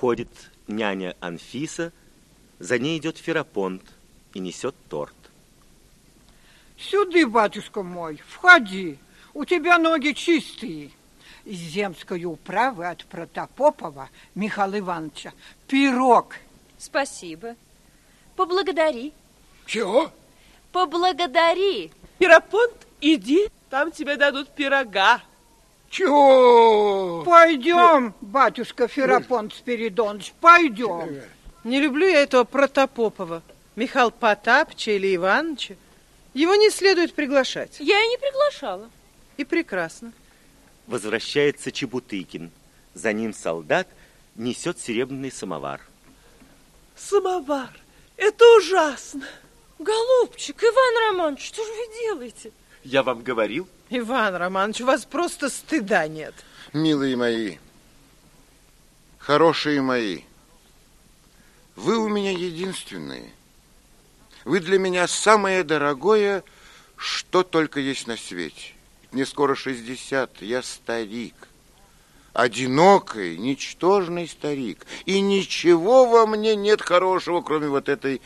Входит няня Анфиса, за ней идет Ферапонт и несет торт. Сюда, батюшка мой, входи. У тебя ноги чистые. Из земской управы от Протопопова Михаила Ивановича. Пирог. Спасибо. Поблагодари. Чего? Поблагодари. Ферапонт, иди, там тебе дадут пирога. Чего? Пойдем, батюшка Ферапонт Спиридонович, пойдем. Не люблю я этого Протопопова, Михаил Потапча или Ивановича. Его не следует приглашать. Я и не приглашала. И прекрасно. Возвращается Чебутыкин. За ним солдат несет серебряный самовар. Самовар, это ужасно. Голубчик, Иван Романович, что же вы делаете? Я вам говорил? Иван Романович, у вас просто стыда нет. Милые мои, хорошие мои, вы у меня единственные. Вы для меня самое дорогое, что только есть на свете. Мне скоро 60, я старик. Одинокий, ничтожный старик. И ничего во мне нет хорошего, кроме вот этой,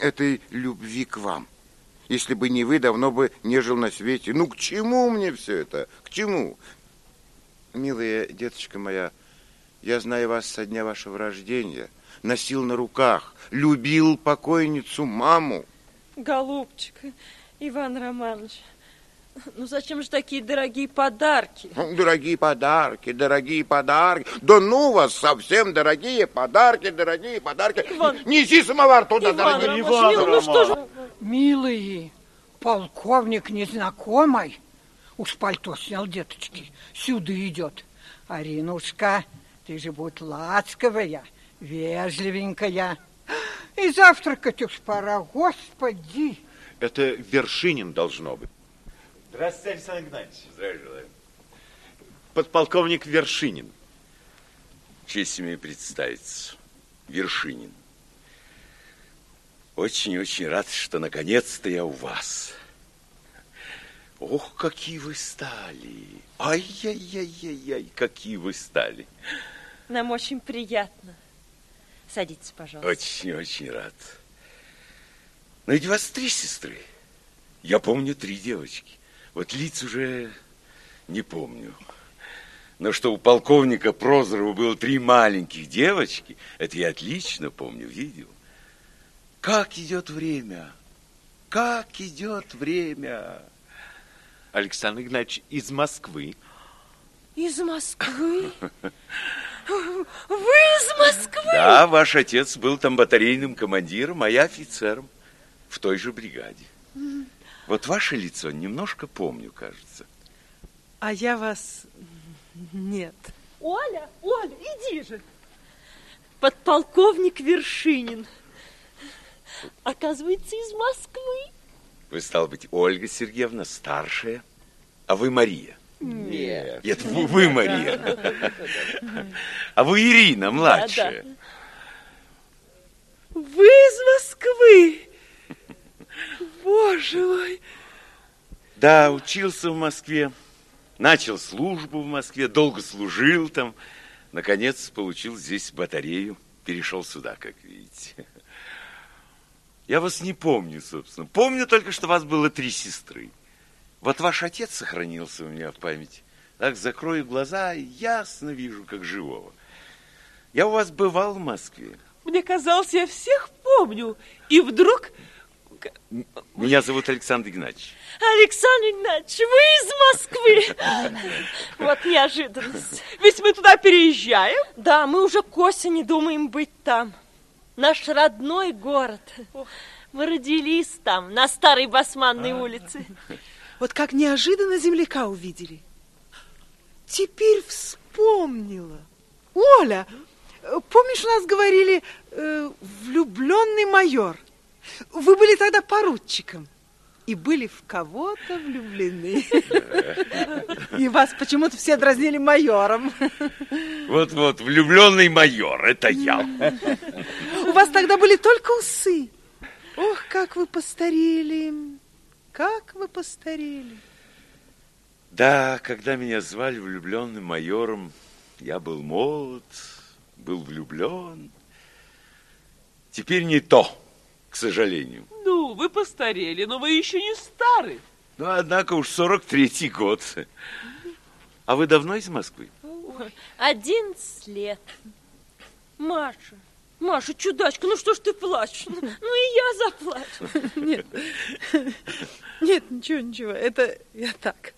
этой любви к вам. Если бы не вы, давно бы не жил на свете. Ну, к чему мне все это? К чему? Милая деточка моя, я знаю вас со дня вашего рождения. Носил на руках, любил покойницу маму. Голубчик, Иван Романович, ну зачем же такие дорогие подарки? Дорогие подарки, дорогие подарки. Да ну вас, совсем дорогие подарки, дорогие подарки. Иван... Неси самовар туда, Иван дорогие. Романович, Иван мил, ну что же... Милые, полковник незнакомый. Уж пальто снял, деточки, сюда идет. Аринушка, ты же будь ласковая, вежливенькая. И завтракать уж пора, господи. Это Вершинин должно быть. Здравствуйте, Александр Игнатьевич. Здравия желаю. Подполковник Вершинин. Честь мне представиться. Вершинин. Очень-очень рад, что наконец-то я у вас. Ох, какие вы стали. Ай-яй-яй-яй, какие вы стали. Нам очень приятно. Садитесь, пожалуйста. Очень-очень рад. Но ведь у вас три сестры. Я помню три девочки. Вот лиц уже не помню. Но что у полковника Прозорова было три маленьких девочки, это я отлично помню, видел. Как идет время, как идет время. Александр Игнатьевич из Москвы. Из Москвы? Вы из Москвы? Да, ваш отец был там батарейным командиром, а я офицером в той же бригаде. Вот ваше лицо немножко помню, кажется. А я вас нет. Оля, Оля, иди же. Подполковник Вершинин. Оказывается, из Москвы. Вы, стал быть, Ольга Сергеевна, старшая, а вы Мария. Нет. Нет, вы, вы Мария. А вы Ирина, младшая. Да, да. Вы из Москвы. Боже мой. Да, учился в Москве, начал службу в Москве, долго служил там. Наконец получил здесь батарею, перешел сюда, как видите. Я вас не помню, собственно. Помню только, что у вас было три сестры. Вот ваш отец сохранился у меня в памяти. Так закрою глаза и ясно вижу, как живого. Я у вас бывал в Москве. Мне казалось, я всех помню. И вдруг... Меня зовут Александр Игнатьевич. Александр Игнатьевич, вы из Москвы. Вот неожиданность. Ведь мы туда переезжаем. Да, мы уже к осени думаем быть там. Наш родной город. Мы родились там, на старой Басманной улице. Вот как неожиданно земляка увидели. Теперь вспомнила. Оля, помнишь, у нас говорили э, влюбленный майор? Вы были тогда поручиком и были в кого-то влюблены. И вас почему-то все дразнили майором. Вот-вот, влюбленный майор, это я. У вас тогда были только усы. Ох, как вы постарели. Как вы постарели. Да, когда меня звали влюбленным майором, я был молод, был влюблен. Теперь не то, к сожалению. Ну, вы постарели, но вы еще не стары. Ну, однако уж 43-й год. А вы давно из Москвы? Одиннадцать лет. Маша, Маша, чудачка, ну что ж ты плачешь? Ну и я заплачу. Нет, нет, ничего, ничего, это я так.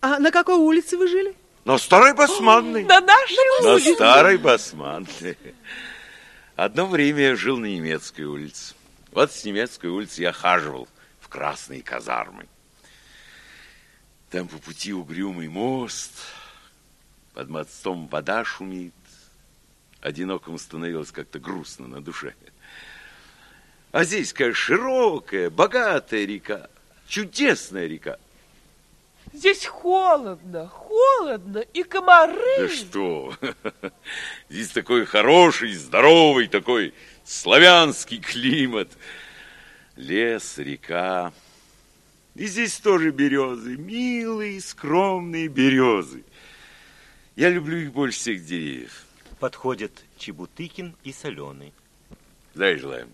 А на какой улице вы жили? На Старой Басманной. На нашей На улице. Старой Басманной. Одно время я жил на немецкой улице. Вот с немецкой улицы я хаживал в красные казармы. Там по пути угрюмый мост, под мостом вода шумит. Одинокому становилось как-то грустно на душе. А здесь, конечно, широкая, богатая река, чудесная река. Здесь холодно, холодно, и комары. Да что? Здесь такой хороший, здоровый, такой славянский климат. Лес, река. И здесь тоже березы, милые, скромные березы. Я люблю их больше всех деревьев. Подходят Чебутыкин и Соленый. Дай желаем.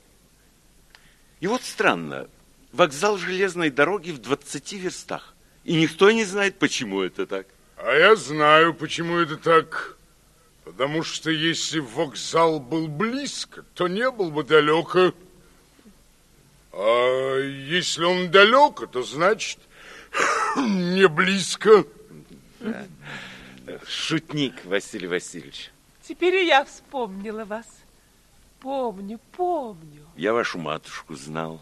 И вот странно, вокзал железной дороги в 20 верстах. И никто не знает, почему это так. А я знаю, почему это так. Потому что если вокзал был близко, то не был бы далеко. А если он далеко, то значит не близко. Шутник, Василий Васильевич. Теперь и я вспомнила вас. Помню, помню. Я вашу матушку знал.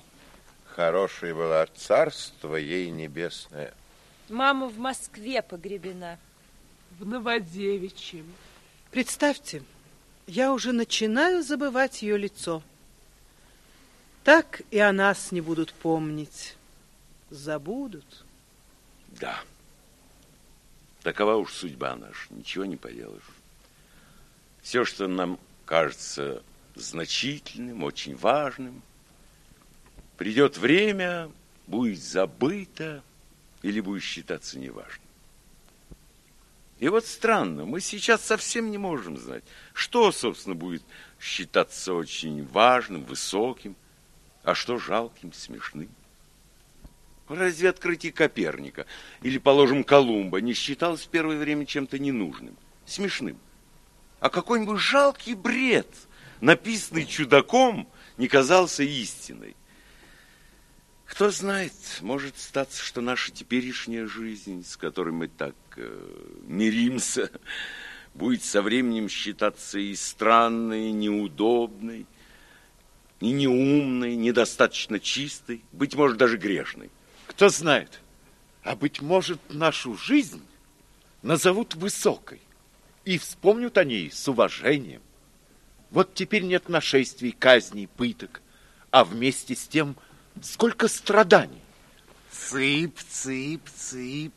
Хорошая была царство ей небесное. Мама в Москве погребена. В Новодевичьем. Представьте, я уже начинаю забывать ее лицо. Так и о нас не будут помнить. Забудут. Да. Такова уж судьба наша, ничего не поделаешь. Все, что нам кажется значительным, очень важным, придет время, будет забыто или будет считаться неважным. И вот странно, мы сейчас совсем не можем знать, что, собственно, будет считаться очень важным, высоким, а что жалким, смешным. Разве открытие Коперника или, положим, Колумба не считалось в первое время чем-то ненужным, смешным? А какой-нибудь жалкий бред, написанный чудаком, не казался истиной. Кто знает, может статься, что наша теперешняя жизнь, с которой мы так э, миримся, будет со временем считаться и странной, и неудобной, и неумной, недостаточно чистой, быть может, даже грешной. Кто знает, а быть может, нашу жизнь назовут высокой и вспомнят о ней с уважением. Вот теперь нет нашествий, казней, пыток, а вместе с тем сколько страданий. Цып, цып, цып.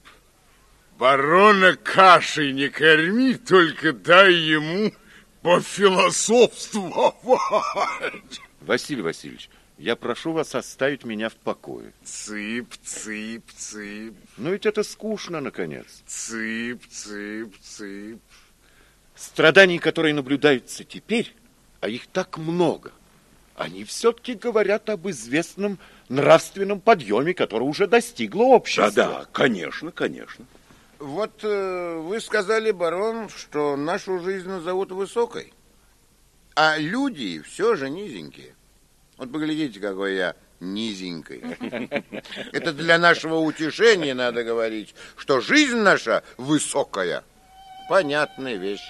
Барона кашей не корми, только дай ему пофилософствовать. Василий Васильевич, я прошу вас оставить меня в покое. Цып, цып, цып, Ну ведь это скучно, наконец. цып, цып, цып. Страданий, которые наблюдаются теперь, а их так много, они все-таки говорят об известном нравственном подъеме, который уже достигло общество. Да-да, конечно, конечно. Вот э, вы сказали, барон, что нашу жизнь назовут высокой, а люди все же низенькие. Вот поглядите, какой я низенький. Это для нашего утешения надо говорить, что жизнь наша высокая. Понятная вещь.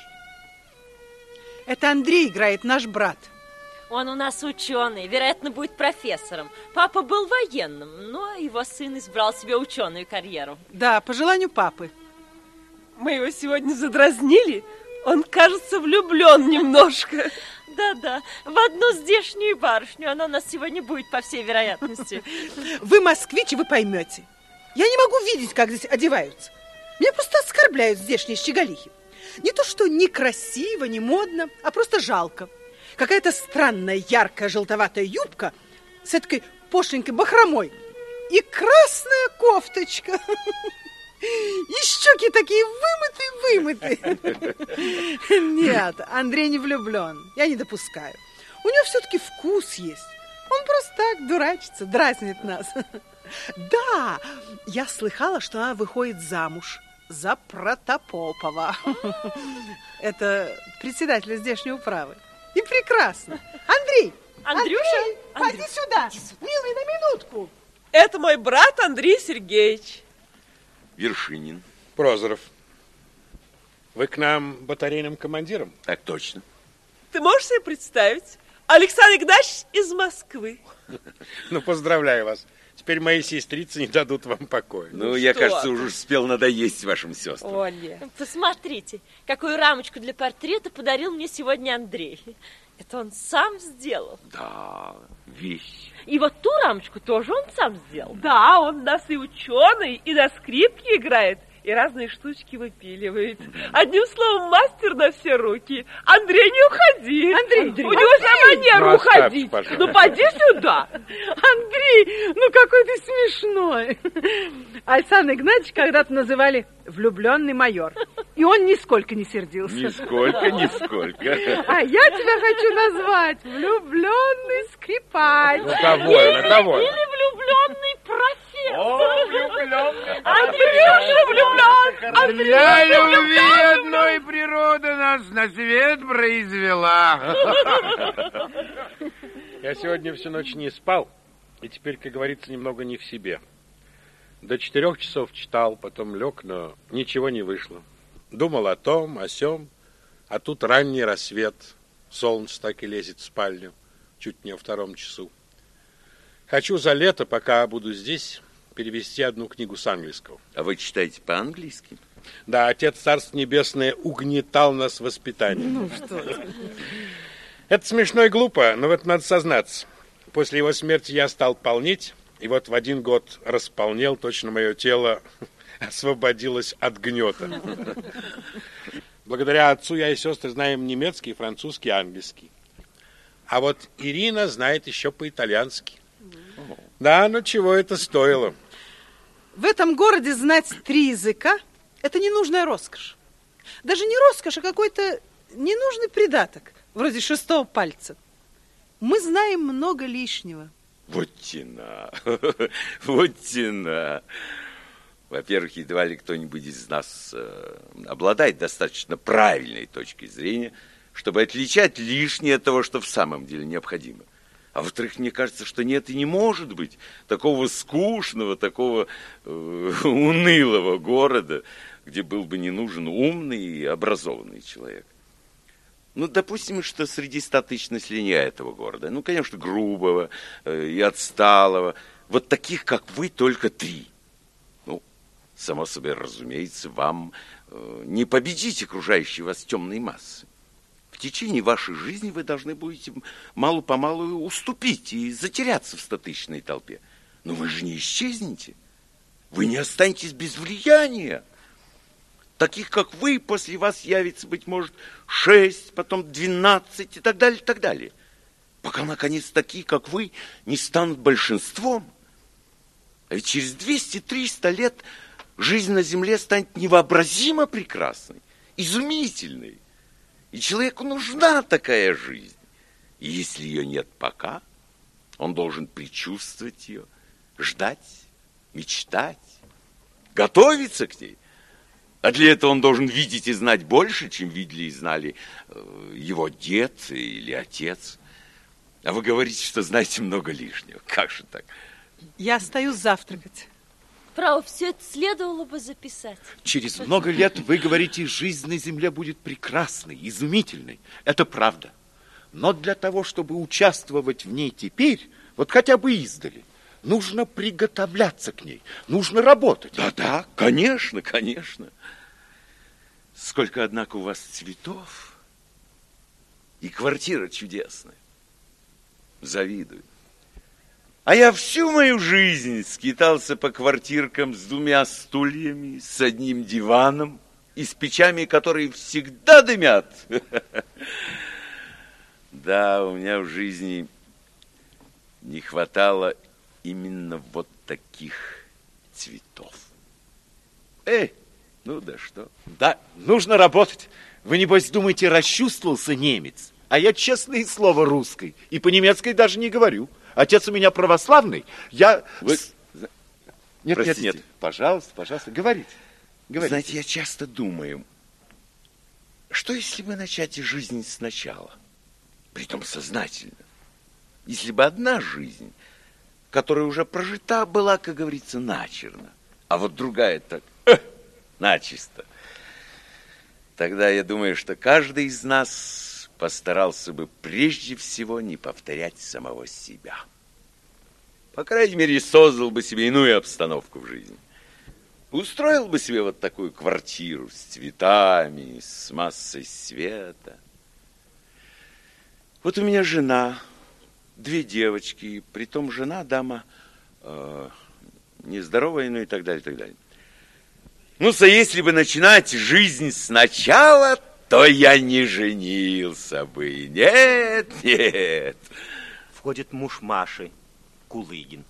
Это Андрей играет, наш брат. Он у нас ученый, вероятно, будет профессором. Папа был военным, но его сын избрал себе ученую карьеру. Да, по желанию папы. Мы его сегодня задразнили. Он, кажется, влюблен немножко. Да-да, в одну здешнюю барышню. Она у нас сегодня будет, по всей вероятности. Вы москвич, вы поймете. Я не могу видеть, как здесь одеваются. Меня просто оскорбляют здешние щеголихи. Не то, что некрасиво, не модно, а просто жалко. Какая-то странная яркая желтоватая юбка с этой пошленькой бахромой и красная кофточка. И щеки такие вымытые-вымытые. Нет, Андрей не влюблен. Я не допускаю. У него все-таки вкус есть. Он просто так дурачится, дразнит нас. Да, я слыхала, что она выходит замуж за Протопопова. Это председатель здешней управы. И прекрасно. Андрей! Андрюша? Андрей, Андрей. Пойди сюда. Милый, на минутку. Это мой брат Андрей Сергеевич. Вершинин. Прозоров. Вы к нам батарейным командиром? Так точно. Ты можешь себе представить? Александр Игнатьевич из Москвы. Ну, поздравляю вас. Теперь мои сестрицы не дадут вам покоя. Ну, я, кажется, уже успел надоесть вашим сестрам. О, нет. Посмотрите, какую рамочку для портрета подарил мне сегодня Андрей. Это он сам сделал. Да, вещь. И вот ту рамочку тоже он сам сделал. Да, он у нас и ученый, и на скрипке играет, и разные штучки выпиливает. Одним словом, мастер на все руки. Андрей, не уходи. Андрей, у него за манеру Ну, уходить. пожалуйста. Ну, поди сюда. Андрей, ну какой ты смешной. Александр Игнатьевич когда-то называли влюбленный майор. И он нисколько не сердился. Нисколько, нисколько. А я тебя хочу назвать влюбленный скрипач. Ну, довольно, довольно. Или влюбленный профессор. Андрюша влюблен. Для любви одной природа нас на свет произвела. Я сегодня всю ночь не спал, и теперь, как говорится, немного не в себе. До четырех часов читал, потом лег, но ничего не вышло. Думал о том, о сём, а тут ранний рассвет. Солнце так и лезет в спальню, чуть не во втором часу. Хочу за лето, пока буду здесь, перевести одну книгу с английского. А вы читаете по-английски? Да, Отец Царство Небесное угнетал нас воспитанием. Ну что. Это смешно и глупо, но вот надо сознаться. После его смерти я стал полнеть, и вот в один год располнел, точно мое тело освободилось от гнета. Благодаря отцу я и сестры знаем немецкий, французский, английский. А вот Ирина знает еще по-итальянски. Да, но чего это стоило? В этом городе знать три языка – это ненужная роскошь. Даже не роскошь, а какой-то ненужный придаток, вроде шестого пальца. Мы знаем много лишнего. Вот тена, вот тена. Во-первых, едва ли кто-нибудь из нас э, обладает достаточно правильной точкой зрения, чтобы отличать лишнее от того, что в самом деле необходимо. А во-вторых, мне кажется, что нет и не может быть такого скучного, такого э, унылого города, где был бы не нужен умный и образованный человек. Ну, допустим, что среди ста тысяч населения этого города, ну, конечно, грубого э, и отсталого, вот таких, как вы, только три. Ну, само собой, разумеется, вам э, не победить окружающие вас темные массы. Течение вашей жизни вы должны будете мало-помалу уступить и затеряться в стотысячной толпе. Но вы же не исчезнете. Вы не останетесь без влияния. Таких, как вы, после вас явится, быть может, шесть, потом двенадцать и так далее, и так далее. Пока, наконец, такие, как вы, не станут большинством. А ведь через 200-300 лет жизнь на Земле станет невообразимо прекрасной, изумительной. И человеку нужна такая жизнь. И если ее нет пока, он должен предчувствовать ее, ждать, мечтать, готовиться к ней. А для этого он должен видеть и знать больше, чем видели и знали э, его дед или отец. А вы говорите, что знаете много лишнего. Как же так? Я остаюсь завтракать. Право, все это следовало бы записать. Через много лет вы говорите, жизнь на Земле будет прекрасной, изумительной. Это правда. Но для того, чтобы участвовать в ней теперь, вот хотя бы издали, нужно приготовляться к ней, нужно работать. Да-да, конечно, конечно. Сколько, однако, у вас цветов и квартира чудесная. Завидую. А я всю мою жизнь скитался по квартиркам с двумя стульями, с одним диваном и с печами, которые всегда дымят. Да, у меня в жизни не хватало именно вот таких цветов. Эй, ну да что? Да, нужно работать. Вы, небось, думаете, расчувствовался немец? А я, честное слово, русский. И по-немецки даже не говорю. Отец у меня православный. Я... Вы... Нет, Простите. нет, нет. Пожалуйста, пожалуйста, говорите. говорите. Знаете, я часто думаю, что если бы начать жизнь сначала, притом сознательно, если бы одна жизнь, которая уже прожита, была, как говорится, начерно, а вот другая так, э, начисто, тогда я думаю, что каждый из нас постарался бы прежде всего не повторять самого себя. По крайней мере, создал бы себе иную обстановку в жизни. Устроил бы себе вот такую квартиру с цветами, с массой света. Вот у меня жена, две девочки, притом жена, дама, э, нездоровая, ну и так далее, и так далее. Ну, со если бы начинать жизнь сначала, то я не женился бы. Нет, нет. Входит муж Маши, Кулыгин.